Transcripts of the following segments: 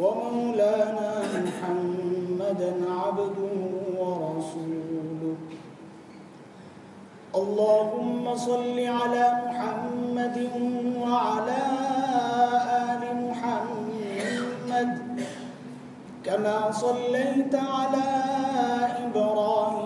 ومولانا محمدا عبده ورسوله. اللهم صل على محمد وعلى آل محمد كما صليت على إبراهيم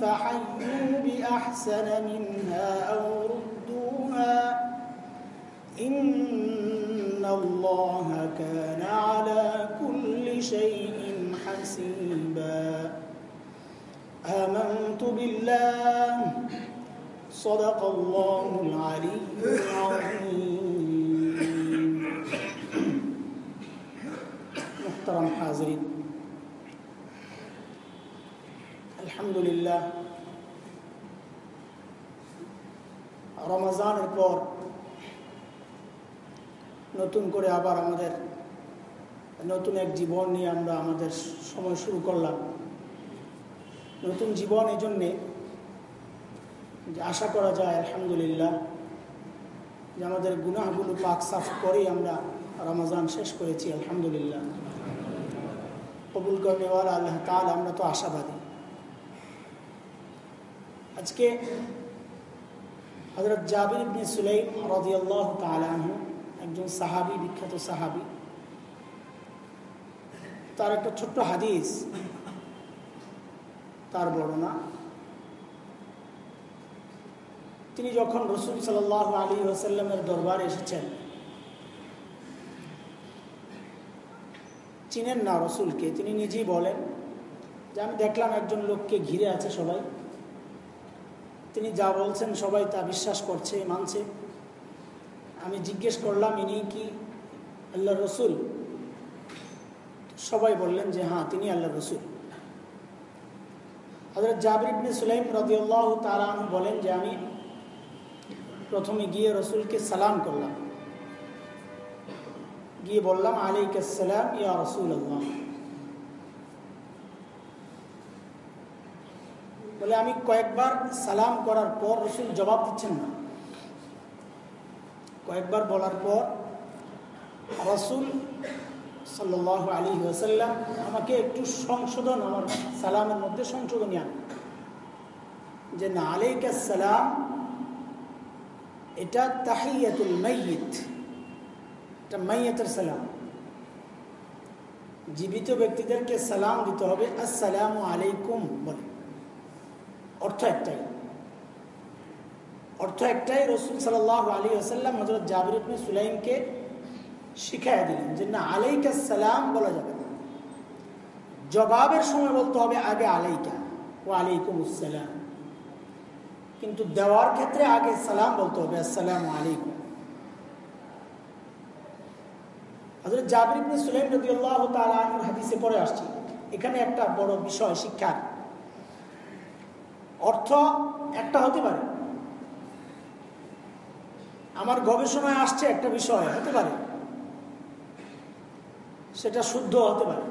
فحيوا بأحسن منها أو ردوها. إن الله كان على كل شيء حسيبا. آمنت بالله. صدق الله العلي العظيم. محترم حاضرين. আলহামদুলিল্লাহ। রমজানের পর নতুন করে আবার আমাদের নতুন এক জীবন নিয়ে আমরা আমাদের সময় শুরু করলাম। নতুন জীবন এই জন্যে যে আশা করা যায়, আলহামদুলিল্লাহ, যে আমাদের গুনাহগুলো পাক সাফ করেই আমরা রমাজান শেষ করেছি, আলহামদুলিল্লাহ। কবুল করেওয়ালা আল্লাহ তাল আমরা তো আশাবাদী। আজকে হজরত জাবির ইবনে সুলাইম রদিয়াল্লাহ তালাহু একজন সাহাবি, বিখ্যাত সাহাবি, তার একটা ছোট্ট হাদিস, তার বর্ণনা। তিনি যখন রসুল সাল আলী ওসাল্লামের দরবারে এসেছেন, চিনেন না রসুলকে, তিনি নিজেই বলেন যে, আমি দেখলাম একজন লোককে ঘিরে আছে সবাই। তিনি যা বলছেন সবাই তা বিশ্বাস করছে, মানছে। আমি জিজ্ঞেস করলাম, ইনি কি আল্লাহ রসুল? সবাই বললেন যে হ্যাঁ তিনি আল্লাহ রসুল। হজরত জাবির ইবনে সুলাইম রদিউল্লাহ তালাম বলেন যে, আমি প্রথমে গিয়ে রসুলকে সালাম করলাম। গিয়ে বললাম আলাইকালাম ইয়া রসুল আল্লাহ বলে আমি কয়েকবার সালাম করার পর রসুল জবাব দিচ্ছেন না। কয়েকবার বলার পর রসুল সাল্লাহ আলী ওসাল্লাম আমাকে একটু সংশোধন, আমার সালামের মধ্যে সংশোধন আন যে না আলাইকালাম এটা তাহিয়াতুল মাইয়িত, এটা মাইয়াতের সালাম। জীবিত ব্যক্তিদেরকে সালাম দিতে হবে, আসসালাম আলাইকুম বলে। অর্থ একটাই। অর্থ একটাই রসুল সাল আলী আসাল্লাম হজরত জাবির সুলাইমকে শিখাই দিলেন যে, না, আলাইকা সালাম বলা যাবে না। জবাবের সময় বলতে হবে, আগে আলাইকা ও আলাইকুম আসসালাম কিন্তু দেওয়ার ক্ষেত্রে আগে সালাম বলতে হবে, আসসালাম আলাইকুম। হজরত জাবির ইবনে সুলাইম রাদিয়াল্লাহু তাআলা আনহুর হাদিসে পড়ে আসছি। এখানে একটা বড় বিষয়, শিক্ষার। অর্থ একটা হতে পারে। আমার গবেষণায় আসছে একটা বিষয়, হতে পারে। সেটা শুদ্ধ হতে পারে।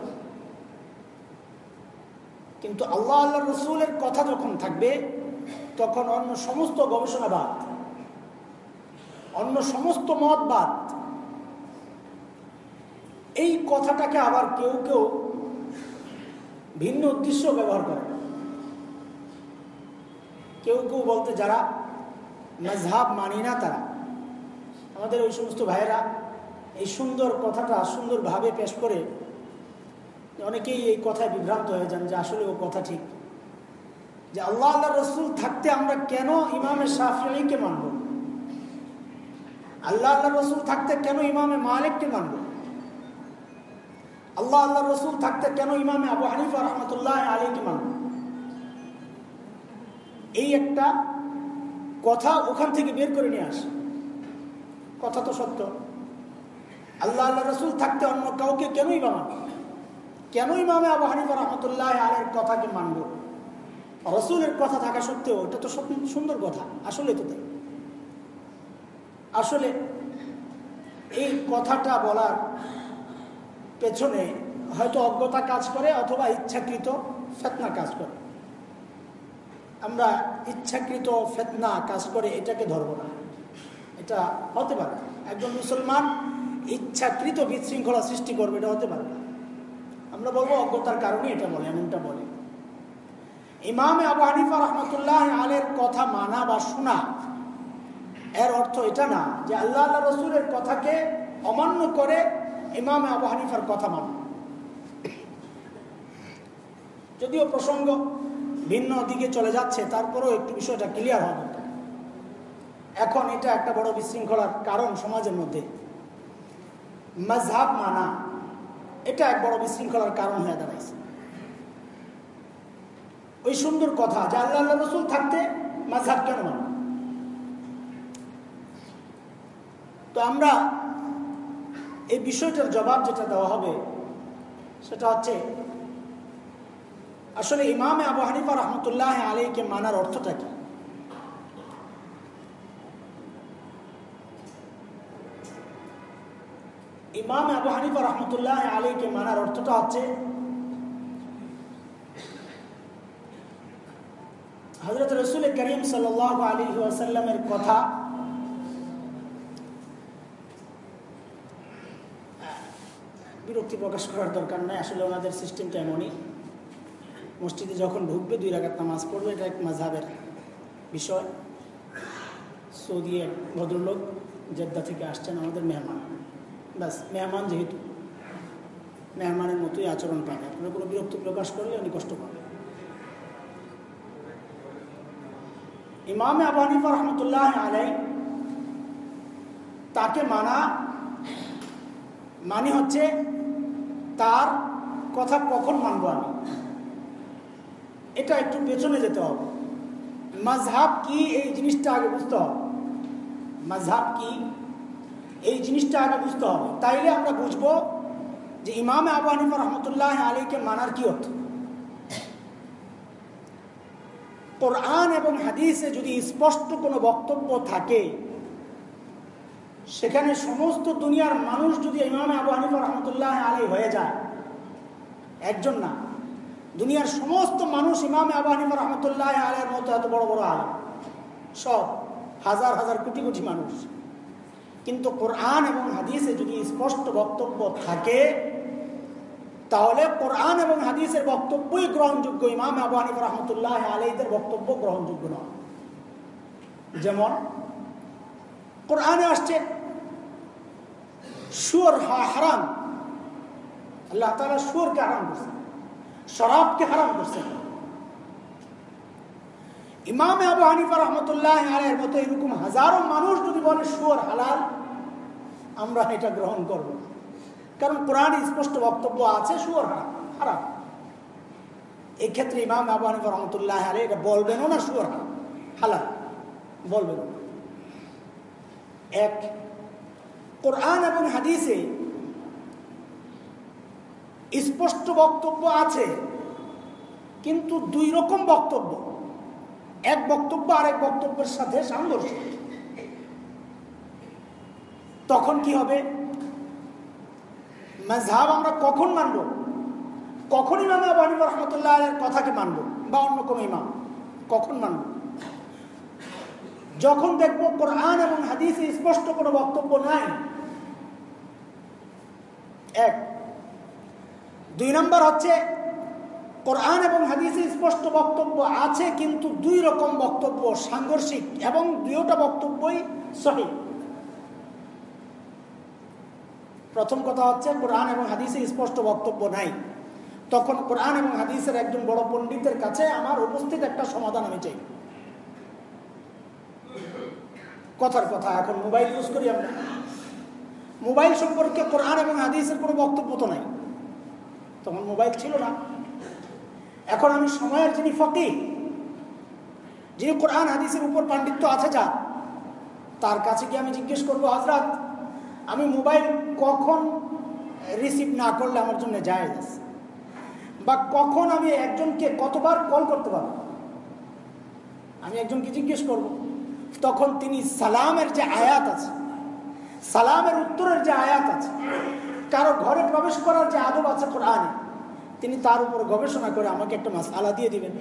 কিন্তু আল্লাহ আল্লাহ রসুলের কথা যখন থাকবে, তখন অন্য সমস্ত গবেষণা বাদ। অন্য সমস্ত মত বাদ। এই কথাটাকে আবার কেউ কেউ ভিন্ন উদ্দেশ্য ব্যবহার করে। কেউ কেউ বলতে যারা মজহাব মানি না তারা। আমাদের ওই সমস্ত ভাইয়েরা এই সুন্দর কথাটা সুন্দরভাবে পেশ করে অনেকেই এই কথায় বিভ্রান্ত হয়ে যান যে আসলে ও কথা ঠিক। যে আল্লাহ আল্লাহ রসুল থাকতে আমরা কেন ইমামে শাফিকে মানব? আল্লাহ আল্লাহ রসুল থাকতে কেন ইমামে মালিককে মানব? আল্লাহ আল্লাহ রসুল থাকতে কেন ইমামে আবু হানিফা রহমতুল্লাহ আলীকে মানব? এই একটা কথা ওখান থেকে বের করে নিয়ে আসে। কথা তো সত্য। আল্লাহ আল্লাহ রসুল থাকতে অন্য কাউকে কেনই বা মানব কেন ইমামে আবু হানিফা রহমতুল্লাহ আলের কথাকে মানব? রসুলের কথা থাকা সত্ত্বেও এটা তো সুন্দর কথা। আসলে তো তাই। আসলে এই কথাটা বলার পেছনে হয়তো অজ্ঞতা কাজ করে অথবা ইচ্ছাকৃত ফেতনা কাজ করে। আমরা ইচ্ছাকৃত ফেতনা কাজ করে এটাকে ধরবো না। এটা হতে পারে। একজন মুসলমান ইচ্ছাকৃত বিশৃঙ্খলা সৃষ্টি করবে, এটা হতে পারে। না আমরা বলব অজ্ঞতার কারণে এটা বলে, এমনটা বলে। ইমামে আবু হানিফা রহমতুল্লাহ আলের কথা মানা বা শোনা, এর অর্থ এটা না যে আল্লাহ আল্লাহ রসুলের কথাকে অমান্য করে ইমামে আবু হানিফার কথা মান। যদিও প্রসঙ্গ ভিন্ন দিকে চলে যাচ্ছে, তারপরেও একটু বিষয়টা ক্লিয়ার হবে। এখন এটা একটা বড় বিশৃঙ্খলার কারণ সমাজের মধ্যে। মজহাব মানা, এটা এক বড় বিশৃঙ্খলার কারণ হয়ে দাঁড়াইছে। ওই সুন্দর কথা যে আল্লাহ আল্লাহ রসুল থাকতে মাঝহাব কেন মান তো আমরা এই বিষয়টার জবাব যেটা দেওয়া হবে, সেটা হচ্ছে আসলে ইমামে আবু হানিফা রহমতুল্লাহ আলীকে মানার অর্থটা কি? ইমাম আবু হানিফা রহমতুল্লাহ আলীকে মানার অর্থটা হচ্ছে হজরত রসুল করিম সাল আলী ওয়াসাল্লামের কথা, বিরক্তি প্রকাশ করার দরকার নাই, আসলে ওনাদের সিস্টেমটা এমনই। মসজিদে যখন ঢুকবে, দুই রাখার নামাজ পড়বে। এটা এক মাঝাবের বিষয়। সৌদি এক ভদ্রলোক জেদ্দা থেকে আসছেন আমাদের মেহমান। ব্যাস, মেহমান যেহেতু, মেহমানের মতোই আচরণ পাবে। আপনারা কোনো বিরক্ত প্রকাশ করলে উনি কষ্ট পাবে ইমামে আবু রহমতুল্লাহ আলাই তাকে মানা মানে হচ্ছে, তার কথা কখন মানব আমি? এটা একটু পেছনে যেতে হবে। মাঝহাব কি এই জিনিসটা আগে বুঝতে হবে। মাঝহাব কি এই জিনিসটা আগে বুঝতে হবে। তাইলে আমরা বুঝব যে ইমাম আবু হানিফা রহমতুল্লাহ আলীকে মানার কি অর্থ? কোরআন এবং হাদিসে যদি স্পষ্ট কোনো বক্তব্য থাকে, সেখানে সমস্ত দুনিয়ার মানুষ যদি ইমামে আবু হানিফা রহমতুল্লাহ আলী হয়ে যায়, একজন না। দুনিয়ার সমস্ত মানুষ ইমামে আবু হানিফা রহমতুল্লাহ আলের মতো এত বড় বড় আলম। সব হাজার হাজার কোটি কোটি মানুষ। কিন্তু কোরআন এবং হাদিসে যদি স্পষ্ট বক্তব্য থাকে, তাহলে কোরআন এবং হাদিসের বক্তব্যই গ্রহণযোগ্য। ইমাম আবু রহমতুল্লাহ আলীদের বক্তব্য গ্রহণযোগ্য নয়। যেমন, কোরআনে আসছে সুর হারাম। আল্লাহ তালা সুরকে হারাম করছেন শরাবকে হারাম করছেন ইমামে আবু হানিফা রহমতুল্লাহ আলের মতো এরকম হাজারো মানুষ যদি বলে সুর হালাল, আমরা এটা গ্রহণ করব না। কারণ কোরআন স্পষ্ট বক্তব্য আছে সুর হারাম হারাম। এই ক্ষেত্রে ইমাম আবু হানিফা রহমতুল্লাহ আলী এটা বলবেনও না সুর হারাম, হালাল বলবেন এক, কোরআন এবং হাদিসে স্পষ্ট বক্তব্য আছে, কিন্তু দুই রকম বক্তব্য। এক বক্তব্য আরেক বক্তব্যের সাথে সাংঘর্ষিক তখন কি হবে? মাঝহাব আমরা কখন মানব? কখন ইমাম আবু হানিফা রহমতুল্লাহ কথাকে মানব বা অন্য কোনো ইমাম। কখন মানব? যখন দেখব কোরআন এবং হাদিসে স্পষ্ট কোনো বক্তব্য নাই। এক দুই নম্বর হচ্ছে, কোরআন এবং হাদিসে স্পষ্ট বক্তব্য আছে, কিন্তু দুই রকম বক্তব্য সাংঘর্ষিক এবং দুইটা বক্তব্যই সহি। প্রথম কথা হচ্ছে, কোরআন এবং হাদিসে স্পষ্ট বক্তব্য নাই। তখন কোরআন এবং হাদিসের একজন বড় পণ্ডিতের কাছে আমার উপস্থিত একটা সমাধান আমি চাই। কথার কথা, এখন মোবাইল ইউজ করি আমরা। মোবাইল সম্পর্কে কোরআন এবং হাদিসের কোনো বক্তব্য তো নাই। তখন মোবাইল ছিল না। এখন আমি সময়ের যিনি ফকি যিনি কোরআন, হাদিসের উপর পাণ্ডিত্য আছে যা, তার কাছে গিয়ে আমি জিজ্ঞেস করব হাজরাত আমি মোবাইল কখন রিসিভ না করলে আমার জন্য যায় বা কখন আমি একজনকে কতবার কল করতে পারব? আমি একজনকে জিজ্ঞেস করব, তখন তিনি সালামের যে আয়াত আছে, সালামের উত্তরের যে আয়াত আছে কারও ঘরে প্রবেশ করার যে আদব আছে কোরআনে, তিনি তার উপর গবেষণা করে আমাকে একটা মাসালা দিয়ে দিবেন।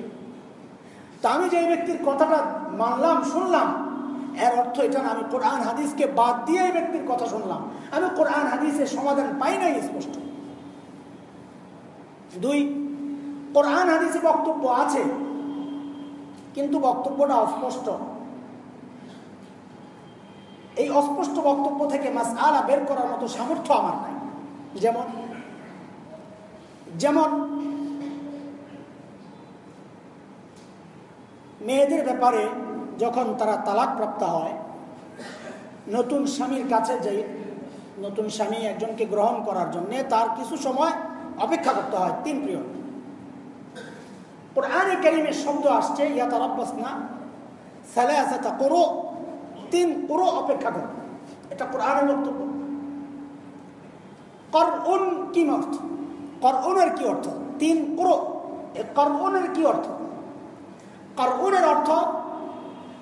তা আমি যে ব্যক্তির কথাটা মানলাম, শুনলাম, এর অর্থ এটা না, আমি কোরআন হাদিসকে বাদ দিয়ে এই ব্যক্তির কথা শুনলাম। আমি কোরআন হাদিসের সমাধান পাই নাই, স্পষ্ট। দুই, কোরআন হাদিসে বক্তব্য আছে, কিন্তু বক্তব্যটা অস্পষ্ট। এই অস্পষ্ট বক্তব্য থেকে মাস আলা বের করার মতো সামর্থ্য আমার নাই। যেমন যেমন মেয়েদের ব্যাপারে যখন তারা তালাক প্রাপ্ত হয়, নতুন স্বামীর কাছে যে নতুন স্বামী একজনকে গ্রহণ করার জন্য তার কিছু সময় অপেক্ষা করতে হয়, তিন প্রিয় কোরআনে কারিমের শব্দ আসছে, ইয়া তারাব্বাস না সালাসাতা করো, তিন করো অপেক্ষা করো। এটা কোরআনের বক্তব্য। করউন কি অর্থ? করউনের কি অর্থ? তিন করো। করউনের কি অর্থ? করউনের অর্থ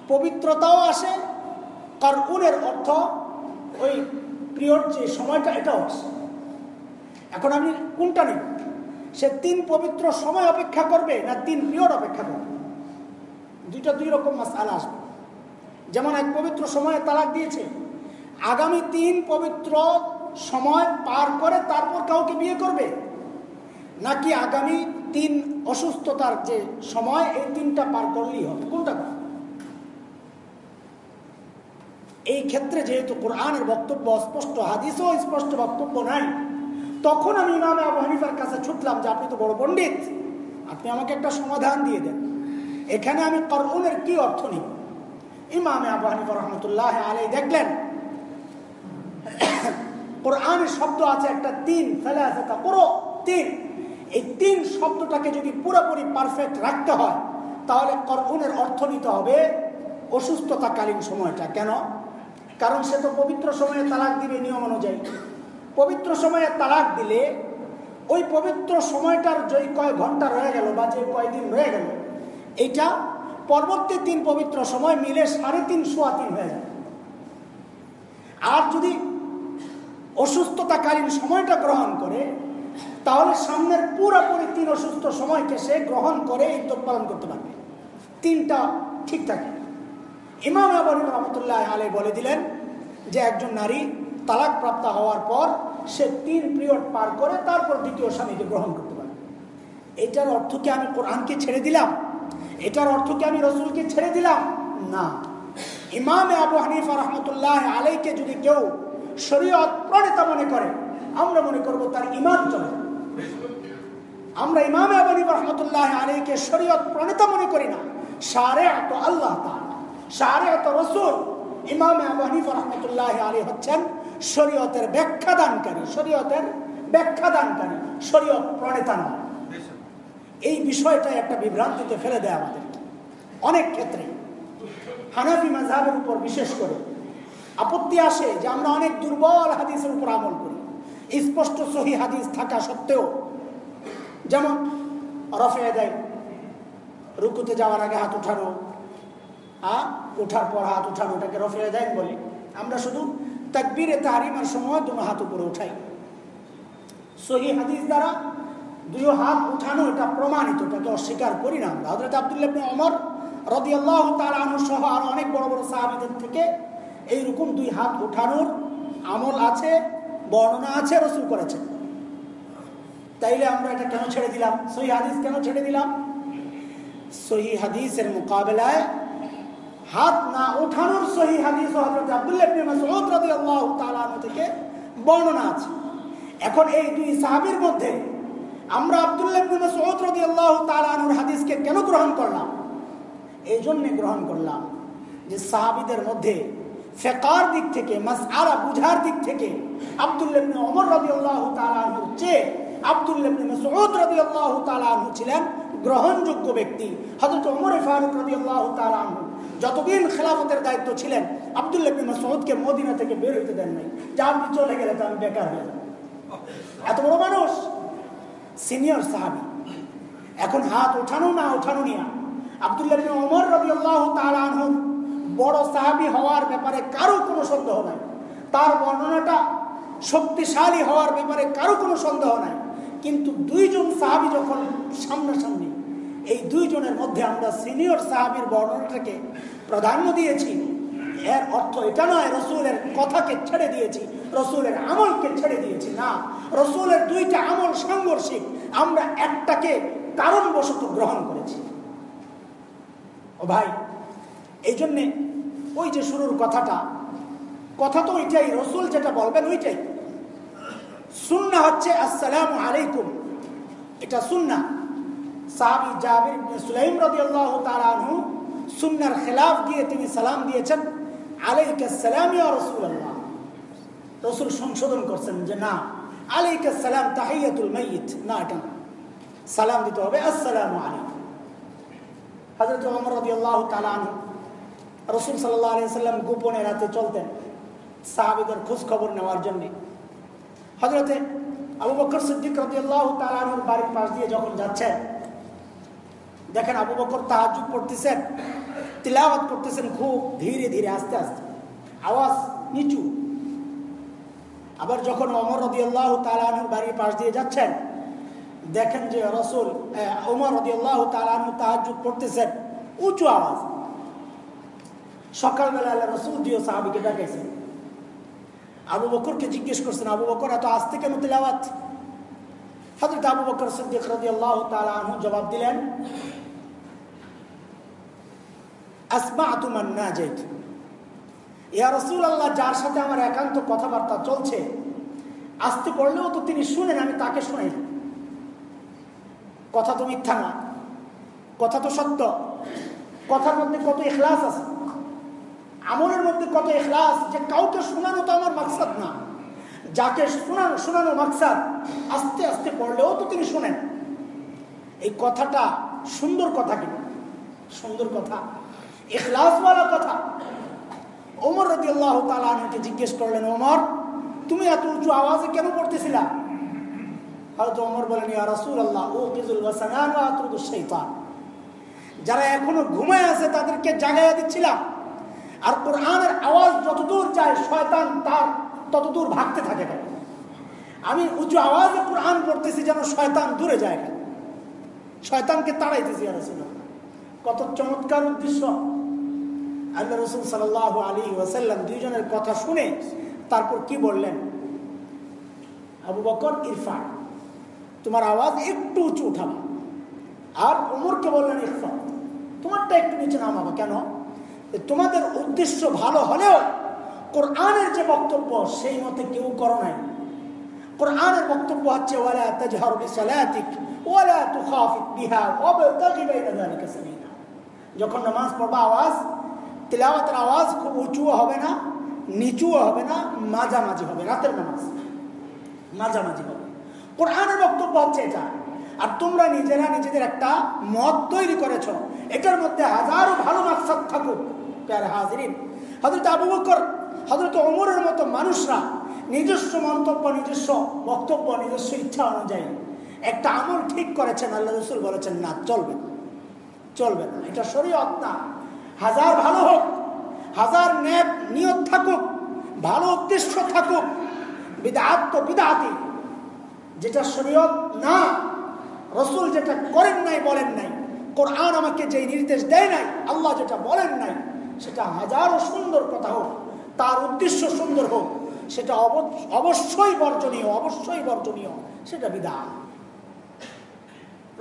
পবিত্রতাও আসে। করউনের অর্থ ওই প্রিয়র যে সময়টা, এটাও আসে। এখন আমি কোনটা নেব সে তিন পবিত্র সময় অপেক্ষা করবে না তিন পিরিয়ড অপেক্ষা করবে? দুইটা দুই রকম মাসালা আসবে। যেমন এক পবিত্র সময়ে তালাক দিয়েছে, আগামী তিন পবিত্র সময় পার করে তারপর কাউকে বিয়ে করবে? নাকি আগামী তিন অসুস্থতার যে সময়, এই তিনটা পার করলেই হবে? কোনটা এই ক্ষেত্রে যেহেতু কোরআনের বক্তব্য স্পষ্ট হাদিসও স্পষ্ট বক্তব্য নাই, তখন আমি ইমামে আবু হানিফার কাছে ছুটলাম যে, আপনি তো বড় পণ্ডিত। আপনি আমাকে একটা সমাধান দিয়ে দেন। এখানে আমি করুনের কি অর্থ নিই ইমামে আবু হানিফা রহমতুল্লাহ আলাই দেখলেন কোরআনের শব্দ আছে একটা তিন ফেলে আছে তা পুরো তিন। এই তিন শব্দটাকে যদি পুরোপুরি পারফেক্ট রাখতে হয়, তাহলে করুনের অর্থ নিতে হবে অসুস্থতাকালীন সময়টা। কেন? কারণ সে তো পবিত্র সময়ে তালাক দিবে নিয়ম অনুযায়ী। পবিত্র সময়ে তালাক দিলে ওই পবিত্র সময়টার যেই কয় ঘণ্টা রয়ে গেল বা যে কয়দিন রয়ে গেল, এইটা পরবর্তী তিন পবিত্র সময় মিলে সাড়ে তিন, সোয়া তিন হয়ে যায়। আর যদি অসুস্থতাকালীন সময়টা গ্রহণ করে, তাহলে সামনের পুরোপুরি তিন অসুস্থ সময়কে সে গ্রহণ করে ইদ্যত পালন করতে পারবে। তিনটা ঠিক থাকে। ইমাম আবনী রহমতুল্লাহ আলে বলে দিলেন যে একজন নারী তালাক প্রাপ্ত হওয়ার পর সে তিন পিরিয়ড পার করে তারপর দ্বিতীয় স্বামীকে গ্রহণ করতে পারে এটার অর্থ কি আমি কোরআনকে ছেড়ে দিলাম? এটার অর্থ কি আমি রসুলকে ছেড়ে দিলাম? না। ইমামে আবু হানিফা রহমতুল্লাহ আলাইকে যদি কেউ শরীয়ত প্রণেতা মনে করে, আমরা মনে করব তার ইমান চলে। আমরা ইমামে আবু হানিফা রহমতুল্লাহ আলাইকে শরীয়ত প্রণেতা মনে করি না। সারে এত আল্লাহ সারে এত রসুল। ইমামে আবু হানিফা রহমতুল্লাহ আলী হচ্ছেন শরীয়তের ব্যাখ্যা দানকারী শরীয়তের ব্যাখ্যা দানকারী শরীয়ত প্রণেতা নয় এই বিষয়টা একটা বিভ্রান্তিতে ফেলে দেয় আমাদের অনেক ক্ষেত্রে হানাফি মাঝাবের উপর বিশেষ করে আপত্তি আসে যে আমরা অনেক দুর্বল হাদিসের উপর আমল করি। স্পষ্ট সহি হাদিস থাকা সত্ত্বেও, যেমন রফে দেয়, রুকুতে যাওয়ার আগে হাত উঠানো হ্যাঁ উঠার পর হাত উঠানো ওটাকে রফে দেয় বলে। আমরা শুধু তাকবীরে তাহারিমার সময় দুটো হাত উপরে উঠাই। সহি হাদিস দ্বারা দুই হাত উঠানো এটা প্রমাণিত, এটাকে অস্বীকার করি না আমরা। হজরত আবদুল্লাহ অমর রদি আল্লাহ তালানু সহ আর অনেক বড় বড় সাহাবিদের থেকে এইরকম দুই হাত উঠানোর আমল আছে, বর্ণনা আছে, রসুল করেছে তাইলে আমরা এটা কেন ছেড়ে দিলাম? সহি হাদিস কেন ছেড়ে দিলাম? সহি হাদিসের মোকাবেলায় হাত না ওঠানোর সহি হাদিস থেকে বর্ণনা আছে। এখন এই দুই সাহাবীর মধ্যে আমরা আব্দুল্লাহ হাদিসকে কেন গ্রহণ করলাম? এই জন্যে গ্রহণ করলাম যে সাহাবিদের মধ্যে ফেকার দিক থেকে, মাসআলা বুঝার দিক থেকে আব্দুল্লাহ ইবনে ওমর রাদিয়াল্লাহু তাআলা আনহুর চেয়ে আব্দুল্লাহ ইবনে মাসউদ রাদিয়াল্লাহু তাআলা আনহু ছিলেন গ্রহণযোগ্য ব্যক্তি। হযরত ওমর ফারুক রাদিয়াল্লাহু তাআলা আনহু যতদিন খেলাফতের দায়িত্ব ছিলেন, আব্দুল্লাহ ইবনে মাসউদকে মদিনা থেকে বের হইতে দেন নাই। যা চলে গেলে তো বেকার হয়ে এত বড় মানুষ, সিনিয়র সাহাবি। এখন হাত ওঠানো না ওঠানো নিয়া আবদুল্লাহ বিন ওমর রাদিয়াল্লাহু তাআলা আনহু বড় সাহাবি হওয়ার ব্যাপারে কারও কোনো সন্দেহ নাই। তার বর্ণনাটা শক্তিশালী হওয়ার ব্যাপারে কারও কোনো সন্দেহ নাই। কিন্তু দুইজন সাহাবি যখন সামনাসামনি, এই দুইজনের মধ্যে আমরা সিনিয়র সাহাবির বর্ণনাটাকে প্রাধান্য দিয়েছি। এর অর্থ এটা নয়, রসুলের কথাকে ছেড়ে দিয়েছি, রসুলের আমলকে ছেড়ে দিয়েছি, না। রসুলের দুইটা আমল সাংঘর্ষিক, আমরা একটাকে কারণবশত গ্রহণ করেছি। ও ভাই এই জন্যে ওই যে শুরুর কথাটা, কথা তো ওইটাই, রসুল যেটা বলবেন ওইটাই। সুন্না হচ্ছে আসসালাম আলাইকুম। এটা সুন্না। সাহাবি জাবির সুলাইম রাদিয়াল্লাহু তাআলা আনহু সুন্নার খেলাফ গিয়ে তিনি সালাম দিয়েছেন, আলাইকা সালাম ইয়া রাসূলুল্লাহ। রসুল সংশোধন করছেন যে না, আলাইকা সালাম তাহিয়াতুল মাইয়িত, না এটা সালাম দিতে হবে আসসালামু আলাইকুম। হযরত ওমর রাদিয়াল্লাহু তাআলা আনহু রসুল সাল্লাল্লাহু আলাইহি সাল্লাম গোপনে রাতে চলতেন সাহাবীদের খোঁজ খবর নেওয়ার জন্য। হযরতে আবু বকর সিদ্দিক রাদিয়াল্লাহু তাআলা আনহুর বাড়ির পাশ দিয়ে যখন যাচ্ছেন, দেখেন আবু বকর তাহাজুদ পড়তেছেন, তিলাওয়াত করতেছেন খুব ধীরে ধীরে, আস্তে আস্তে। আওয়াজ নিচু। আবার যখন অমর রদি আল্লাহ তালানুর বাড়ির পাশ দিয়ে যাচ্ছেন, দেখেন যে রসুল ওমর রদি আল্লাহ তালানু তাহাজুদ পড়তেছেন, উঁচু আওয়াজ। সকালবেলা আল্লাহ রসুল দিও সাহাবিকে ডাকাইছেন আবু বকরকে জিজ্ঞেস করছেন, আবু বকর, এত আসতে কেন তিলাওয়াত? হজরত আবু বকর সিদ্দিক রদি আল্লাহ তালানহু জবাব দিলেন আসমা আতুমান না যেত ইয়া রসুল আল্লাহ যার সাথে আমার একান্ত কথাবার্তা চলছে, আসতে পড়লেও তো তিনি শুনেন, আমি তাকে শুনাই। কথা তো মিথ্যা না, কথা তো সত্য, কথার মধ্যে কত এখলাস আছে। আমলের মধ্যে কত এখলাস যে কাউকে শোনানো তো আমার মাকসাদ না। যাকে শোনানো শোনানো মাকসাদ, আস্তে আস্তে পড়লেও তো তিনি শোনেন। এই কথাটা সুন্দর কথা কিন্তু। সুন্দর কথা। এখলাসওয়ালা কথা। ওমর রদি আল্লাহ তালকে জিজ্ঞেস করলেন, ওমর, তুমি এত উঁচু আওয়াজে কেন পড়তেছিলা? হয়তো ওমর বলেন রসুল আল্লাহ ও কিজুল যারা এখনও ঘুমায় আছে তাদেরকে জাগাইয়া দিচ্ছিলাম। আর কোরআনের আওয়াজ যতদূর যায়, শয়তান তার ততদূর ভাগতে থাকে কেন? আমি উঁচু আওয়াজে কোরআন পড়তেছি যেন শয়তান দূরে যায় কেন? শয়তানকে তাড়াইতেছি আর কত চমৎকার উদ্দেশ্য। আল্লাহ রসুল সাল আলী ওয়াসাল্লাম দুইজনের কথা শুনে তারপর কি বললেন? আবু বকর, ইরফান, তোমার আওয়াজ একটু উঁচু উঠাবা। আর উমরকে বললেন, ইরফান, তোমারটা একটু নিচে নামাবা। কেন? তোমাদের উদ্দেশ্য ভালো হলেও কোরআনের যে বক্তব্য, সেই মতে কেউ করো নাই। কোরআনের বক্তব্য হচ্ছে যখন নামাজ পড়বা আওয়াজ, তিলাওয়াতের আওয়াজ খুব উঁচুও হবে না, নিচুও হবে না, মাঝামাঝি হবে, রাতের নামাজ। মাঝামাঝি হবে। কোরআনের বক্তব্য হচ্ছে এটা। আর তোমরা নিজেরা নিজেদের একটা মত তৈরি করেছ। এটার মধ্যে হাজারো ভালো মাকসাদ থাকুক। প্যারে হাজিরিন হজরত আবু বকর হজরত অমরের মতো মানুষরা নিজস্ব মন্তব্য, নিজস্ব বক্তব্য, নিজস্ব ইচ্ছা অনুযায়ী একটা আমল ঠিক করেছেন, আল্লাহ রসুল বলেছেন, না, চলবে না। চলবে না। এটা শরীয়ত না। হাজার ভালো হোক, হাজার ন্যাপ নিয়ত থাকুক, ভালো উদ্দেশ্য থাকুক, বিদাত তো বিদাতি। যেটা শরীয়ত না রসুল যেটা করেন নাই, বলেন নাই। কোরআন আমাকে যে নির্দেশ দেয় নাই, আল্লাহ যেটা বলেন নাই, সেটা হাজারো সুন্দর কথা হোক, তার উদ্দেশ্য সুন্দর হোক, সেটা অবশ্যই বর্জনীয় অবশ্যই বর্জনীয়, সেটা বিদা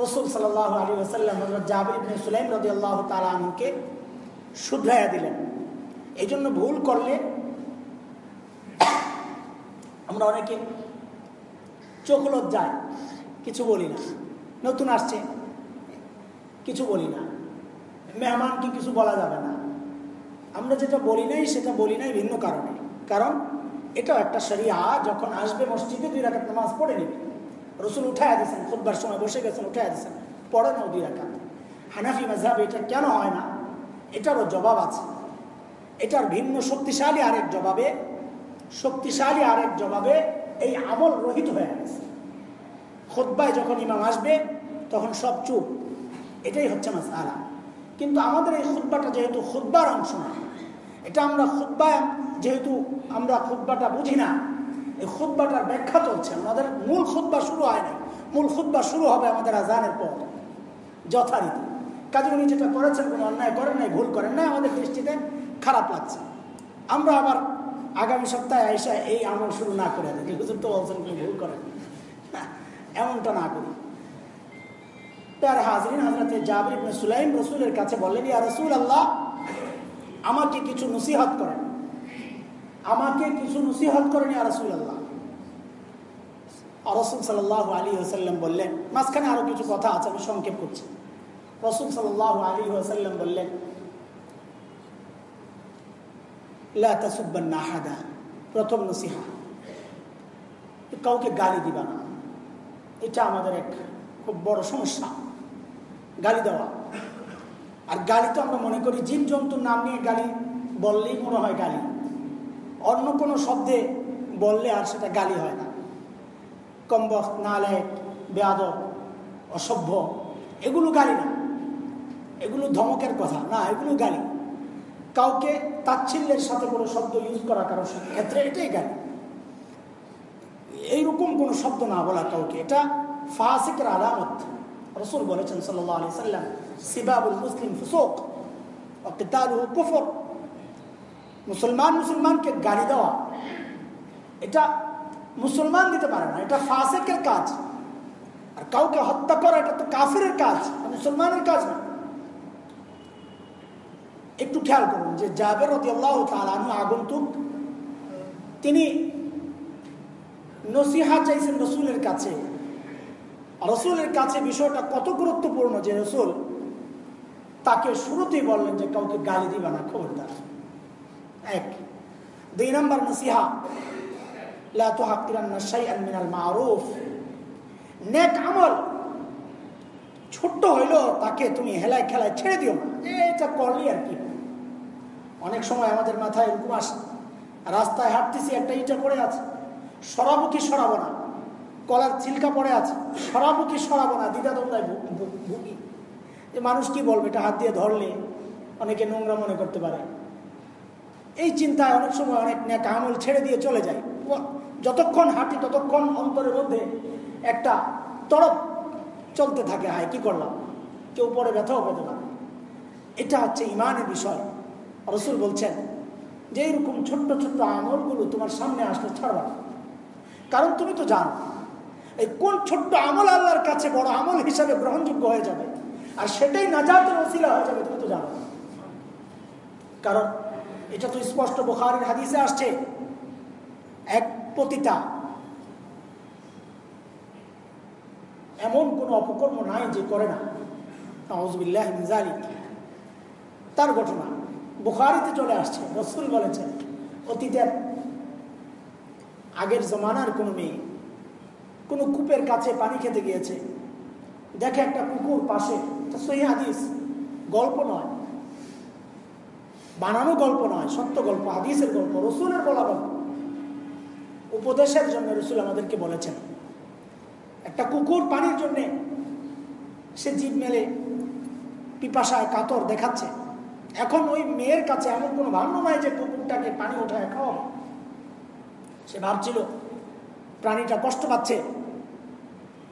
রসুল সাল আলী আসাল্লাম দিলেন। এই জন্য ভুল করলে আমরা অনেকে চোখ যায় কিছু বলি না। নতুন আসছে। কিছু বলি না। মেহমানকে কিছু বলা যাবে না। আমরা যেটা বলি নাই, সেটা বলি নাই ভিন্ন কারণে। কারণ এটাও একটা শরিয়া, যখন আসবে মসজিদে দুই রাখাত নামাজ পড়ে নিবে। রসুল উঠায় দিয়েছেন খুববার সময় বসে গেছেন, উঠায় দিয়েছেন। পড়ে নাও দুই রাখাত হানাফি মাঝাব এটা কেন হয় না? এটারও জবাব আছে। এটার ভিন্ন শক্তিশালী আরেক জবাবে, শক্তিশালী আরেক জবাবে এই আমল রহিত হয়ে গেছে। খোদ্বায় যখন ইমাম আসবে, তখন সব চুপ। এটাই হচ্ছে মাসালা কিন্তু আমাদের এই খুদ্বাটা যেহেতু খুদ্বার অংশ না, এটা আমরা খুদ্বায় যেহেতু আমরা খুদ্বাটা বুঝি না, এই খুদ্বাটার ব্যাখ্যা চলছে। আমাদের মূল খুদ্া শুরু হয় না মূল খুদ্া শুরু হবে আমাদের আজানের পর, যথারীতি। কাজে উনি যেটা করেছেন, কোনো অন্যায় করেন নাই, ভুল করেন না আমাদের দৃষ্টিতে খারাপ লাগছে। আমরা আবার আগামী সপ্তাহে এসে এই আমল শুরু না করে দিই হুজুর তো বলছেন ভুল করেন এমনটা না করি। তার হাজরিন হাজরতে জাবির সুলাইম রসুলের কাছে বললেন, ইয়া রসুল আল্লাহ আমাকে কিছু নসিহত করেন। আমাকে কিছু নসিহত করেন, ইয়া রসুল আল্লাহ রসুল সাল্লাহ আলী ওসাল্লাম বললেন, মাঝখানে আরও কিছু কথা আছে, আমি সংক্ষেপ করছি। রসুল সাল্লাহ আলী ওসাল্লাম বললেন নাহাদা প্রথম নসিহা, কাউকে গালি দিবা না। এটা আমাদের এক খুব বড় সমস্যা। গালি দেওয়া। আর গালি তো আমরা মনে করি জীব জন্তুর নাম নিয়ে গালি বললেই মনে হয় গালি। অন্য কোনো শব্দে বললে আর সেটা গালি হয় না। কম্বক নালে বেয়াদব, অসভ্য, এগুলো গালি না। এগুলো ধমকের কথা। না, এগুলো গালি। কাউকে তাচ্ছিল্যের সাথে কোনো শব্দ ইউজ করা কারোর ক্ষেত্রে এটাই গালি। এইরকম কোনো শব্দ না বলা কাউকে। এটা ফাসিকের আলামত। রসুল বলেছেন আলি সাল্লাম, সিবাবুল মুসলিম ফুসোক কুফর। মুসলমান মুসলমানকে গাড়ি দেওয়া, এটা মুসলমান দিতে পারে না, এটা ফাসেকের কাজ। আর কাউকে হত্যা করা, এটা তো কাফিরের কাজ মুসলমানের কাজ না। একটু খেয়াল করুন যে জাবের আল্লাহ আগন্তুক, তিনি নসিহা চাইছেন রসুলের কাছে। রসুলের কাছে বিষয়টা কত গুরুত্বপূর্ণ যে রসুল তাকে শুরুতেই বললেন যে কাউকে গালি দিবা না, খবরদার। এক। দুই নম্বর নসিহা নেক আমল ছোট্ট হইল তাকে তুমি হেলায় খেলায় ছেড়ে দিও না। এটা করলি আর কি অনেক সময় আমাদের মাথায় এরকম রাস্তায় হাঁটতেছি, একটা ইটা পড়ে আছে। সরাবো কি সরাবো না। কলার চিলকা পড়ে আছে সরাবো কি সরাবো না। দ্বিধা দ্বন্দ্বায় ভুগি। যে মানুষ কি বলবে, এটা হাত দিয়ে ধরলে অনেকে নোংরা মনে করতে পারে। এই চিন্তায় অনেক সময় অনেক নেক আমল ছেড়ে দিয়ে চলে যায়। যতক্ষণ হাঁটি ততক্ষণ অন্তরের মধ্যে একটা তরফ চলতে থাকে, হায়, কি করলাম? কেউ পরে ব্যথাও পেতে পারে। এটা হচ্ছে ইমানের বিষয়। রসুল বলছেন যে এইরকম ছোট্ট ছোট্ট আমলগুলো তোমার সামনে আসলে ছাড়বা কারণ তুমি তো জানো, এই কোন ছোট্ট আমল আল্লাহর কাছে বড় আমল হিসাবে গ্রহণযোগ্য হয়ে যাবে? আর সেটাই নাজাতের ওসিলা হয়ে যাবে, তুমি তো জানো। কারণ এটা তো স্পষ্ট বোখারের হাদিসে আসছে, এক পতিতা এমন কোন অপকর্ম নাই যে করে না। তার ঘটনা বুখারিতে চলে আসছে, রসুল বলেছেন, অতীতের আগের জমানার কোনো মেয়ে। কোনো কূপের কাছে পানি খেতে গিয়েছে। দেখে একটা কুকুর পাশে হাদিস, গল্প নয়। বানানো গল্প নয়, সত্য গল্প, হাদিসের গল্প, রসুলের বলা গল্প। উপদেশের জন্য রসুল আমাদেরকে বলেছেন, একটা কুকুর পানির জন্যে সে জীব মেলে, পিপাসায় কাতর দেখাচ্ছে। এখন ওই মেয়ের কাছে এমন কোনো ভাবনা নাই যে কুকুরটাকে পানি ওঠায় খাওয়াবো। সে ভাবছিল, প্রাণীটা কষ্ট পাচ্ছে।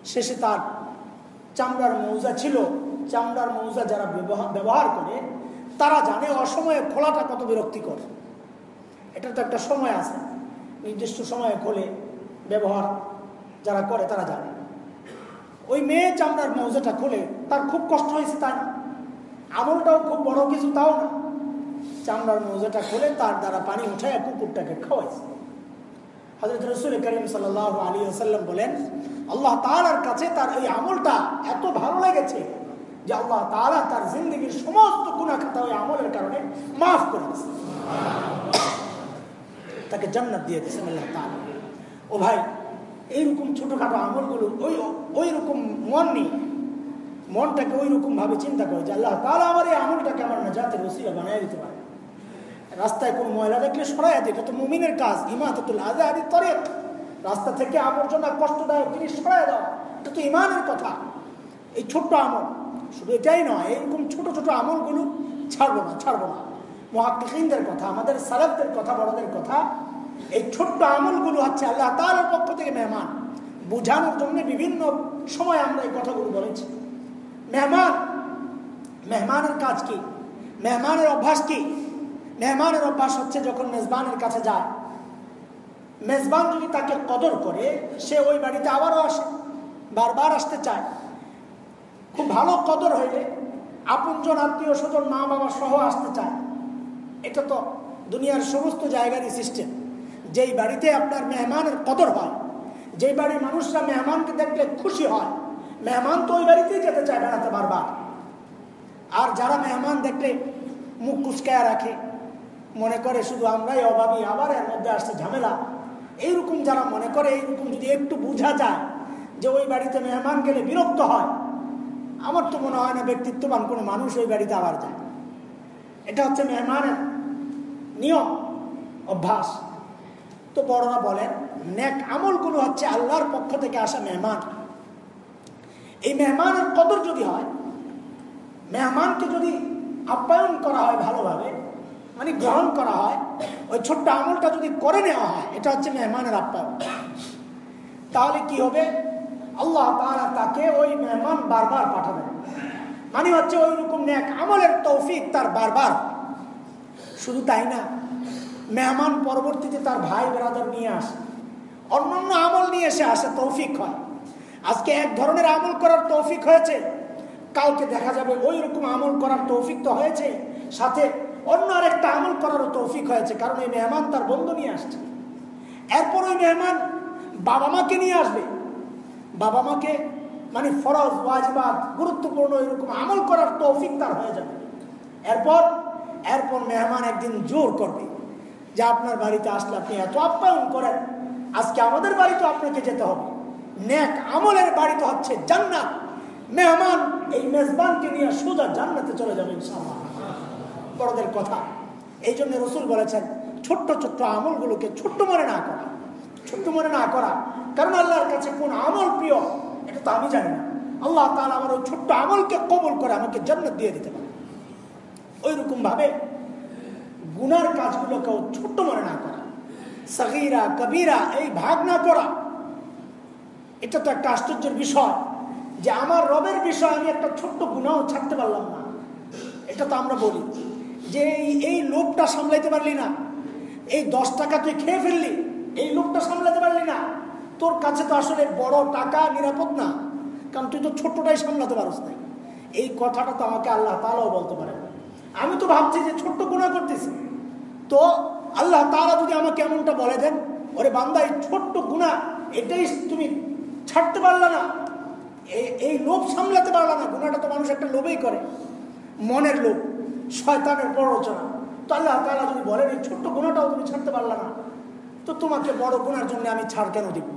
শেষে তার চামড়ার মৌজা ছিল। চামড়ার মৌজা যারা ব্যবহার করে, তারা জানে অসময়ে খোলাটা কত বিরক্তিকর। এটা তো একটা সময় আছে। নির্দিষ্ট সময়ে খোলে ব্যবহার যারা করে, তারা জানে। ওই মেয়ে চামড়ার মৌজাটা খোলে, তার খুব কষ্ট হয়েছে তাই না? আমলটাও খুব বড় কিছু তাও না। চামড়ার মৌজাটা খোলে তার দ্বারা পানি উঠায় কুকুরটাকে খাওয়াইছে। হজরত রসুল করিম সাল আলী আসাল্লাম বলেন, আল্লাহ তালার কাছে তার এই আমলটা এত ভালো লেগেছে যে আল্লাহ তালা তার জিন্দগির সমস্ত গুণা খাতা ওই আমলের কারণে মাফ করে তাকে জান্নাত দিয়ে দিয়েছেন আল্লাহ তালা ও ভাই, এইরকম ছোটোখাটো আমলগুলো ওই ওই রকম মন নেই মনটাকে ওই রকম ভাবে চিন্তা করে যে আল্লাহ তাহলে আমার এই আমলটাকে আমার না জাতের ওসিলা বানিয়ে দিতে পারে। রাস্তায় কোনো ময়লা দেখলে সরাই দেয়। এটা তো মুমিনের কাজ ইমাতুল আজাহারি তরে রাস্তা থেকে আবর্জনা কষ্টদায়ক জিনিস সরাই দেওয়া এটা তো ইমানের কথা। এই ছোট্ট আমল। শুধু এটাই নয়, এইরকম ছোট ছোট আমলগুলো ছাড়বো না ছাড়বো না। মহাকিনদের কথা, আমাদের সালাকদের কথা, বড়দের কথা, এই ছোট্ট আমলগুলো হচ্ছে আল্লাহ তার পক্ষ থেকে মেহমান। বোঝানোর জন্য বিভিন্ন সময় আমরা এই কথাগুলো বলেছি। মেহমান, মেহমানের কাজ কি? মেহমানের অভ্যাস কি? মেহমানের অভ্যাস হচ্ছে যখন মেজবানের কাছে যায়, মেজবান যদি তাকে কদর করে, সে ওই বাড়িতে আবারও আসে, বারবার আসতে চায়। খুব ভালো কদর হইলে আপনজন, আত্মীয় স্বজন, মা বাবা সহ আসতে চায়। এটা তো দুনিয়ার সমস্ত জায়গারই সিস্টেম যেই বাড়িতে আপনার মেহমানের কদর হয়, যেই বাড়ির মানুষরা মেহমানকে দেখলে খুশি হয়, মেহমান তো ওই বাড়িতেই যেতে চায় বেড়াতে বারবার। আর যারা মেহমান দেখলে মুখ কুচকায়া রাখে মনে করে শুধু আমরাই অভাবী, আবার এর মধ্যে আসছে ঝামেলা। এইরকম যারা মনে করে, এইরকম যদি একটু বোঝা যায় যে ওই বাড়িতে মেহমান গেলে বিরক্ত হয়, আমার তো মনে হয় না ব্যক্তিত্ববান কোনো মানুষ ওই বাড়িতে আবার যায়। এটা হচ্ছে মেহমানের নিয়ম, অভ্যাস। তো বড়রা বলেন, নেক আমলগুলো হচ্ছে আল্লাহর পক্ষ থেকে আসা মেহমান। এই মেহমানের কদর যদি হয়, মেহমানকে যদি আপ্যায়ন করা হয় ভালোভাবে মানে গ্রহণ করা হয়, ওই ছোট্ট আমলটা যদি করে নেওয়া হয়, এটা হচ্ছে মেহমানের আপ্যায়ন। তাহলে কি হবে? আল্লাহ তারা তাকে ওই মেহমান বারবার পাঠাবেন। মানে হচ্ছে ওই রকম নেক আমলের তৌফিক তার বারবার। শুধু তাই না, মেহমান পরবর্তীতে তার ভাই বেরাদার নিয়ে আসে। অন্যান্য আমল নিয়ে এসে আসে, তৌফিক হয়। আজকে এক ধরনের আমল করার তৌফিক হয়েছে, কাউকে দেখা যাবে ওই রকম আমল করার তৌফিক তো হয়েছে, সাথে অন্য আরেকটা আমল করারও তৌফিক হয়েছে, কারণ এই মেহমান তার বন্ধু নিয়ে আসছে। এরপর ওই মেহমান বাবা মাকে নিয়ে আসবে। বাবা মাকে মানে ফরজ ওয়াজবাদ গুরুত্বপূর্ণ এরকম আমল করার তৌফিক তার হয়ে যাবে। এরপর এরপর মেহমান একদিন জোর করবে যে আপনার বাড়িতে আসলে আপনি এত আপ্যায়ন করেন, আজকে আমাদের বাড়িতে আপনাকে যেতে হবে। নেক আমলের বাড়িতে হচ্ছে জান্নাত। মেহমান এই মেজবানকে নিয়ে সোজা জান্নাতে চলে যাবে ইনশাআল্লাহ। বড়দের কথা। এই জন্য রসুল বলেছেন, ছোট্ট ছোট্ট আমলগুলোকে ছোট্ট মনে না করা। ছোট্ট মনে না করা। কারণ আল্লাহর কাছে কোন আমল প্রিয়, এটা তো আমি জানি না। আল্লাহ তাহলে আমার ওই ছোট্ট আমলকে কবল করে আমাকে জান্নাত দিয়ে দিতে পারে ওই রকম ভাবে গুনার কাজগুলোকেও ছোট্ট মনে না করা। সগিরা, কবিরা, এই ভাগ না করা এটা তো একটা আশ্চর্যের বিষয় যে আমার রবের বিষয় আমি একটা ছোট্ট গুণাও ছাড়তে পারলাম না। এটা তো আমরা বলি। যে এই লোকটা সামলাইতে পারলি না। এই দশ টাকা তুই খেয়ে ফেললি, এই লোকটা সামলাতে পারলি না। তোর কাছে তো আসলে বড় টাকা নিরাপদ না, কারণ তুই তো ছোট্টটাই সামলাতে পারস না এই কথাটা তো আমাকে আল্লাহ তালাও বলতে পারে আমি তো ভাবছি যে ছোট্ট গুণা করতেছি। তো আল্লাহ তারা যদি আমাকে এমনটা বলে দেন, ওরে বান্দা, এই ছোট্ট গুণা এটাই তুমি ছাড়তে পারলা না। এই লোভ সামলাতে পারলা না। গুণাটা তো মানুষ একটা লোভেই করে, মনের লোভ। শয়তানের প্ররোচনা। তো আল্লাহ তালা যদি বলেন, এই ছোট্ট গুণাটাও তুমি ছাড়তে পারলা না, তো তোমাকে বড় গুণার জন্য আমি ছাড় কেন দিব?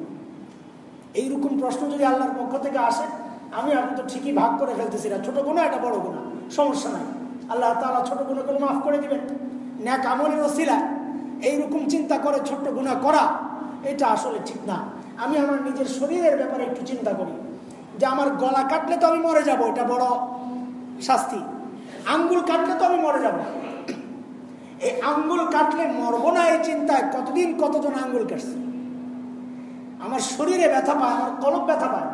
এইরকম প্রশ্ন যদি আল্লাহর পক্ষ থেকে আসে, আমি আপনি তো ঠিকই ভাগ করে ফেলতেছি না। ছোট গুণা এটা বড় গুণা, সমস্যা নাই। আল্লাহ তালা ছোট গুণাগুলো মাফ করে দিবেন। ন্যাক আমলের ওসিলা, এইরকম চিন্তা করে, ছোট্ট গুণা করা, এটা আসলে ঠিক না। আমি আমার নিজের শরীরের ব্যাপারে একটু চিন্তা করি। যে আমার গলা কাটলে তো আমি মরে যাব, এটা বড় শাস্তি। আঙ্গুল কাটলে তো আমি মরে যাব। এই আঙ্গুল কাটলে মরবো না এই চিন্তায় কতদিন কতজন আঙ্গুল কাটছে? আমার শরীরে ব্যথা পায়, আমার কলপ ব্যথা পায়।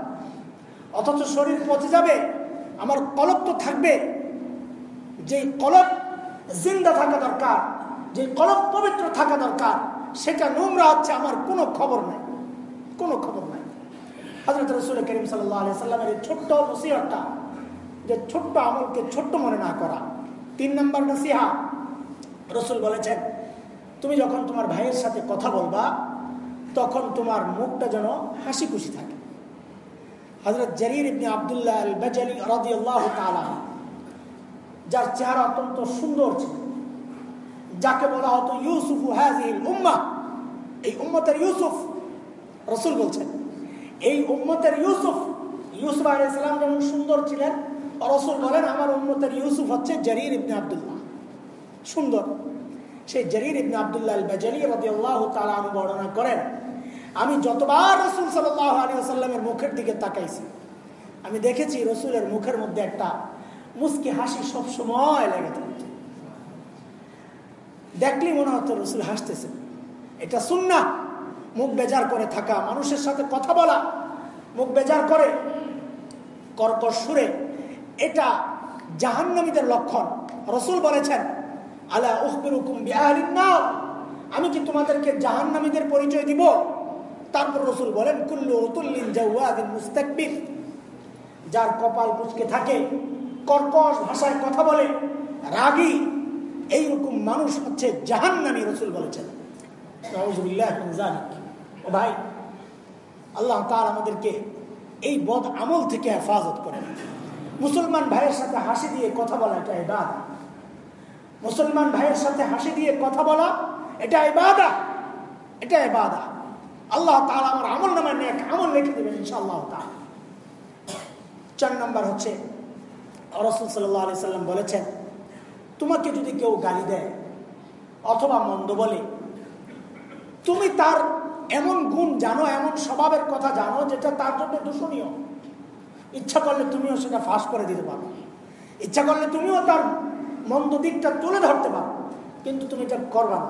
অথচ শরীর পচে যাবে, আমার কলপ তো থাকবে। যে কলপ জিন্দা থাকা দরকার যে কলপ পবিত্র থাকা দরকার, সেটা নোংরা হচ্ছে আমার কোনো খবর নাই। কোনো খবর নাই। হজরত রসুল করিম সাল্লামের এই ছোট্ট নসিহতটা যে ছোট্ট আমলকে ছোট্ট মনে না করা। তিন নম্বর নসিহা। রসুল বলেছেন, তুমি যখন তোমার ভাইয়ের সাথে কথা বলবা, তখন তোমার মুখটা যেন হাসি খুশি থাকে। হজরত জরির ইবনে আবদুল্লাহ তাআলা, যার চেহারা অত্যন্ত সুন্দর ছিল। যাকে বলা হতো ইউসুফ উম্মা। এই উম্মতের ইউসুফ, রসুল বলছেন, এই উম্মতের ইউসুফ ইউসুফ আলাইসালাম যেমন সুন্দর ছিলেন রসুল বলেন, আমার উম্মতের ইউসুফ হচ্ছে জরির ইবনে আবদুল্লাহ। সুন্দর। সেই জরির ইবনে আবদুল্লাহ বর্ণনা করেন, আমি যতবার রসুল আসাল্লামের মুখের দিকে তাকাইছি, আমি দেখেছি রসুলের মুখের মধ্যে একটা মুস্কি হাসি সব সময় লেগে থাকতো দেখলেই মনে হতো রসুল হাসতেছে এটা শুন না মুখ বেজার করে থাকা, মানুষের সাথে কথা বলা, মুখ বেজার করে কর্কশ সুরে এটা জাহান্নামীদের লক্ষণ। রসুল বলেছেন, আলা উহবির হুকুম আমি কি তোমাদেরকে জাহান্নামীদের পরিচয় দিব? তারপর রসুল বলেন, কুল্লু উতুল্লিন জাউয়াদিন মুস্তাকবির। যার কপাল কুচকে থাকে, কর্কশ ভাষায় কথা বলে, রাগী, এইরকম মানুষ হচ্ছে জাহান্নামী, রসুল বলেছেন। ও ভাই, আল্লাহ তার আমাদেরকে এই বদ আমল থেকে হেফাজত করেন। মুসলমান ভাইয়ের সাথে হাসি দিয়ে কথা বলা এটা ইবাদা। মুসলমান ভাইয়ের সাথে হাসি দিয়ে কথা বলা এটা ইবাদা। এটা ইবাদা। আল্লাহ তাহলে আমার আমল নামের নেক আমল লিখে দেবেন ইনশাআল্লাহ তাহলে চার নম্বর হচ্ছে, রসুল সাল্লাহ আলি সাল্লাম বলেছেন, তোমাকে যদি কেউ গালি দেয় অথবা মন্দ বলে, তুমি তার এমন গুণ জানো, এমন স্বভাবের কথা জানো যেটা তার জন্য দূষণীয়। ইচ্ছা করলে তুমিও সেটা ফাঁস করে দিতে পারো। ইচ্ছা করলে তুমিও তার মন্দ দিকটা তুলে ধরতে পারো। কিন্তু তুমি এটা করবা না।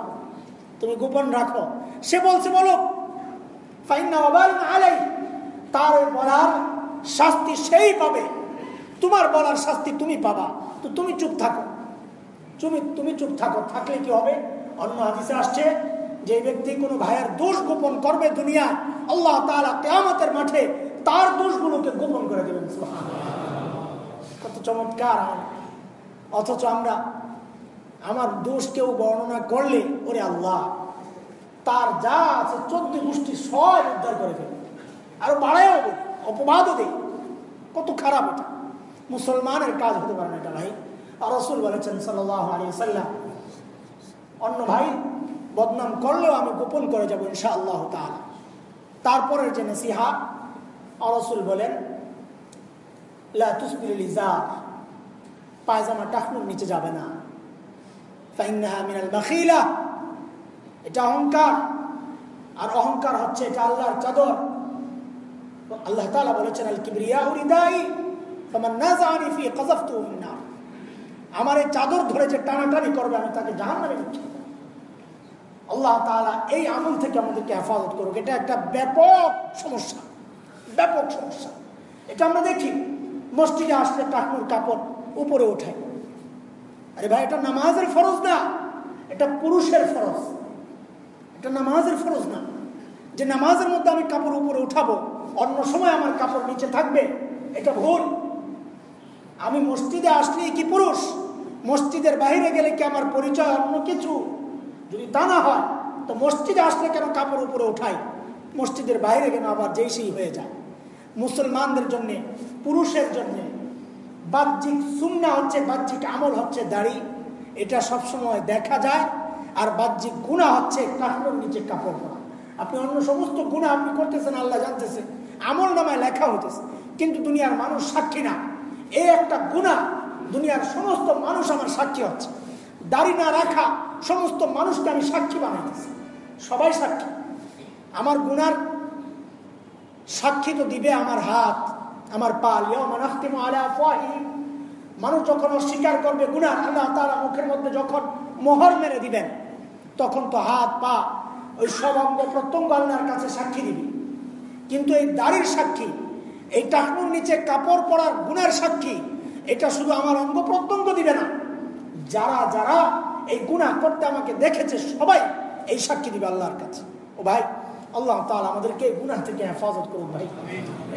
তুমি গোপন রাখো। সে বলছে, বলো আলাই, তার বলার শাস্তি সেই পাবে। তোমার বলার শাস্তি তুমি পাবা। তো তুমি চুপ থাকো। তুমি তুমি চুপ থাকো। থাকলে কি হবে? অন্য হাদিসে আসছে যে ব্যক্তি কোনো ভাইয়ের দোষ গোপন করবে দুনিয়া আল্লাহ তালা কেয়ামতের মাঠে তার দোষগুলোকে গোপন করে দেবেন কত চমৎকার অথচ আমরা আমার দোষ কেউ বর্ণনা করলে, ওরে আল্লাহ, তার যা আছে চোদ্দ গোষ্ঠী সব উদ্ধার করে ফেলে আরও বাড়ায়ও বলি অপবাদও দেয় কত খারাপ এটা। মুসলমানের কাজ হতে পারে না এটা, ভাই। আর রসুল বলেছেন সাল্লাম অন্য ভাই বদনাম করলেও আমি গোপন করে যাব ইনশা আল্লাহ তারপরের যে নসিহা রসুল বলেন পায়জামা টাকনুর নিচে যাবে না। মিনাল এটা অহংকার। আর অহংকার হচ্ছে এটা আল্লাহর চাদর। আল্লাহ তালা বলেছেন, আল কিবরিয়া উরিদাই আমার এই চাদর ধরে যে টানাটানি করবে, আমি তাকে জাহান নামে নিচ্ছি আল্লাহ তালা এই আমল থেকে আমাদেরকে হেফাজত করুক। এটা একটা ব্যাপক সমস্যা। ব্যাপক সমস্যা। এটা আমরা দেখি, মসজিদে আসলে টাকনুর কাপড় উপরে ওঠায় আরে ভাই, এটা নামাজের ফরজ না, এটা পুরুষের ফরজ। এটা নামাজের ফরজ না। যে নামাজের মধ্যে আমি কাপড় উপরে উঠাবো, অন্য সময় আমার কাপড় নিচে থাকবে, এটা ভুল। আমি মসজিদে আসলে কি পুরুষ? মসজিদের বাইরে গেলে কি আমার পরিচয় অন্য কিছু? যদি তা না হয়, তো মসজিদে আসলে কেন কাপড় উপরে উঠাই? মসজিদের বাইরে কেন আবার যেই সেই হয়ে যায়। মুসলমানদের জন্যে, পুরুষের জন্যে। বাহ্যিক সুন্না হচ্ছে বাহ্যিক আমল হচ্ছে দাড়ি। এটা সবসময় দেখা যায়। আর বাহ্যিক গুণা হচ্ছে কাপড়ের নিচে কাপড় পরা। আপনি অন্য সমস্ত গুণা আপনি করতেছেন, আল্লাহ জানতেছে। আমল নামায় লেখা হইতেছে। কিন্তু দুনিয়ার মানুষ সাক্ষী না। এই একটা গুণা দুনিয়ার সমস্ত মানুষ আমার সাক্ষী হচ্ছে। দাড়ি না রাখা সমস্ত মানুষকে আমি সাক্ষী বানাইতেছি। সবাই সাক্ষী। আমার গুনার সাক্ষী তো দিবে আমার হাত, আমার পা। মানুষ যখন অস্বীকার করবে গুণা আল্লাহ তারা মুখের মধ্যে যখন মোহর মেরে দিবেন, তখন তো হাত, পা, ওই সব অঙ্গ প্রত্যঙ্গ আল্লাহর কাছে সাক্ষী দিবে। কিন্তু এই দাড়ির সাক্ষী, এই টাকনুর নিচে কাপড় পরার গুণের সাক্ষী, এটা শুধু আমার অঙ্গ প্রত্যঙ্গ দিবে না। যারা যারা এই গুণা করতে আমাকে দেখেছে, সবাই এই সাক্ষী দিবে আল্লাহর কাছে। ও ভাই আল্লাহ তালা আমাদেরকে গুণা থেকে হেফাজত করুন ভাই।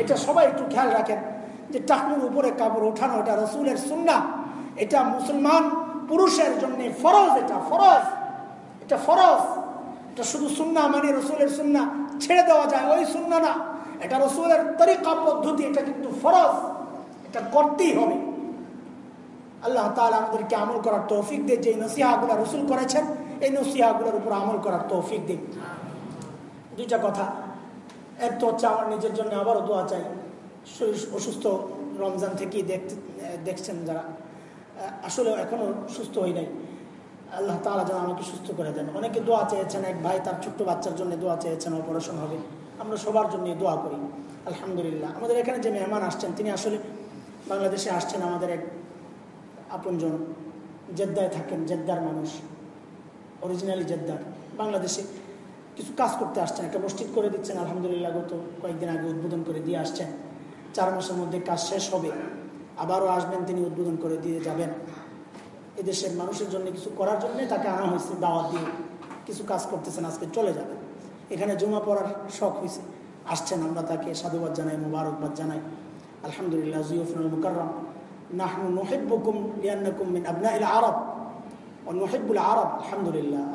এটা সবাই একটু খেয়াল রাখেন যে টাকনুর উপরে কাপড় ওঠানো, এটা রসুলের সুন্না এটা মুসলমান পুরুষের জন্য ফরজ, এটা ফরজ এটা ফরজ। এটা শুধু সুন্না মানে রসুলের সুন্না ছেড়ে দেওয়া যায়, ওই সুন্না না। এটা রসুলের তরিকা, পদ্ধতি, এটা কিন্তু ফরজ। এটা করতেই হবে। আল্লাহ তালা আমাদেরকে আমল করার তৌফিক দিয়ে যে নসিহাগুলা রসুল করেছেন, এই নসিহাগুলোর উপর আমল করার তৌফিক দিন দুইটা কথা। এক তো হচ্ছে আমার নিজের জন্য আবারও দোয়া চাই। অসুস্থ রমজান থেকেই দেখতে দেখছেন যারা। আসলে এখনও সুস্থ হই নাই। আল্লাহ তালা যেন আমাকে সুস্থ করে দেন। অনেকে দোয়া চেয়েছেন, এক ভাই তার ছোট্ট বাচ্চার জন্য দোয়া চেয়েছেন, অপারেশন হবে। আমরা সবার জন্য দোয়া করি। আলহামদুলিল্লাহ। আমাদের এখানে যে মেহমান আসছেন, তিনি আসলে বাংলাদেশে আসছেন আমাদের এক আপনজন। জেদ্দায় থাকেন, জেদ্দার মানুষ। অরিজিনালি জেদ্দার। বাংলাদেশে কিছু কাজ করতে আসছেন, একটা মসজিদ করে দিচ্ছেন, আলহামদুলিল্লাহ গত কয়েকদিন আগে উদ্বোধন করে দিয়ে আসছেন। চার মাসের মধ্যে কাজ শেষ হবে। আবারও আসবেন, তিনি উদ্বোধন করে দিয়ে যাবেন। এদেশের মানুষের জন্য কিছু করার জন্য তাকে আনা হয়েছে, দাওয়াত দিয়ে কিছু কাজ করতেছেন, আজকে চলে যাবেন। এখানে জমা পড়ার শখ হয়েছে। আসছেন, আমরা তাকে সাধুবাদ জানাই, মুবারকবাদ জানাই। আলহামদুলিল্লাহ, জিওফিনুল মুকাররম। নাহনু নোহেব্বুকুম ইয়ান্নাকুম মিন আবনা আরব। ও নোহেব্বুল আরব, আলহামদুলিল্লাহ।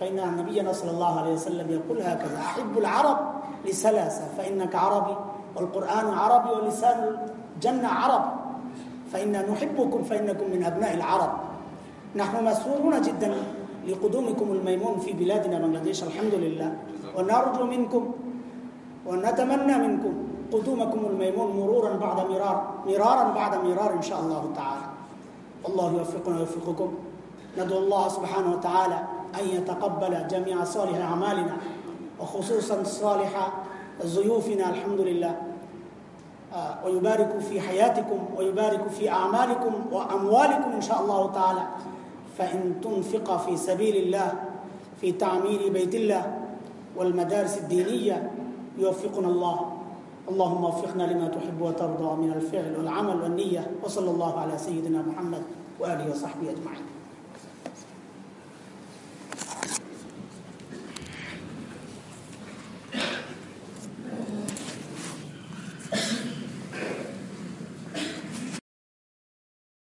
فإن نبينا صلى الله عليه وسلم يقول هكذا أحب العرب لثلاثة فإنك عربي والقرآن عربي ولسان الجنة عرب. فإنا نحبكم فإنكم من أبناء العرب. نحن مسرورون جدا لقدومكم الميمون في بلادنا بنغلاديش الحمد لله. ونرجو منكم ونتمنى منكم قدومكم الميمون مرورا بعد مرار مرارا بعد مرار إن شاء الله تعالى. الله يوفقنا ويوفقكم. ندعو الله سبحانه وتعالى أن يتقبل جميع صالح أعمالنا وخصوصا صالح ضيوفنا الحمد لله ويبارك في حياتكم ويبارك في أعمالكم وأموالكم إن شاء الله تعالى. فإن تنفق في سبيل الله في تعمير بيت الله والمدارس الدينية يوفقنا الله. اللهم وفقنا لما تحب وترضى من الفعل والعمل والنية وصلى الله على سيدنا محمد وآله وصحبه أجمعين.